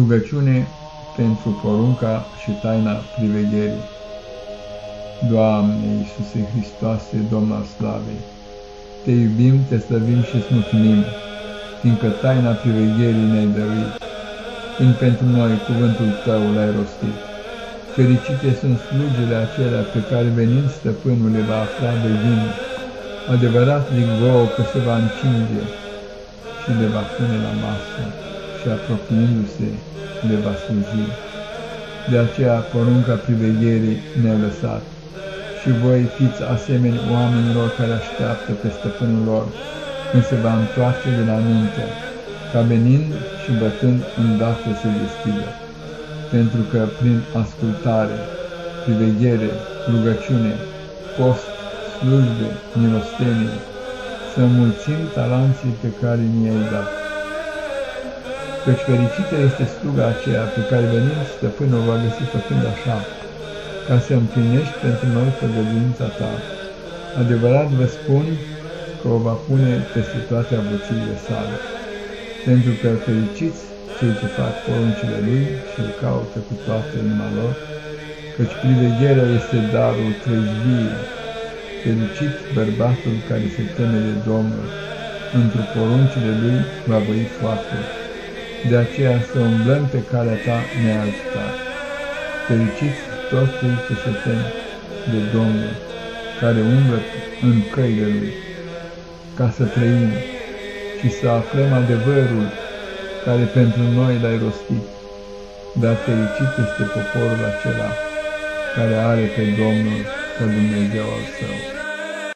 Rugăciune pentru porunca și taina privegherii. Doamne Iisuse Hristoase, Domn al Slavei, Te iubim, Te slăvim și îți mulțumim, fiindcă taina privegherii ne-ai dăruit, când pentru noi cuvântul Tău l-ai rostit. Fericite sunt slugile acelea pe care venind stăpânul le va afla de vin, adevărat din vouă că se va încinge și le va pune la masă și apropiindu-se le va sluji. De aceea porunca privegherii ne-a lăsat și voi fiți asemeni oamenilor care așteaptă pe stăpânul lor când se va întoarce de la minte, ca venind și bătând îndată să deschidă. Pentru că prin ascultare, priveghere, rugăciune, post, slujbe, milostenie, să mulțim talanții pe care ni-ai dat căci fericită este sluga aceea pe care venind stăpânul va găsi făcând așa, ca să împlinești pentru noi făgăduința ta. Adevărat vă spun că o va pune peste toate avuțiile sale, pentru că fericiți cei ce fac poruncile lui și îl caută cu toată inima lor, căci privegherea este darul trăjviei. Fericit bărbatul care se teme de Domnul, într poruncile lui va voi foarte de aceea să umblăm pe calea ta neajutat. Fericiți toți cei ce se tem de Domnul, care umblă în căile Lui, ca să trăim și să aflăm adevărul care pentru noi l-ai rostit. Dar fericit este poporul acela care are pe Domnul ca Dumnezeu al său.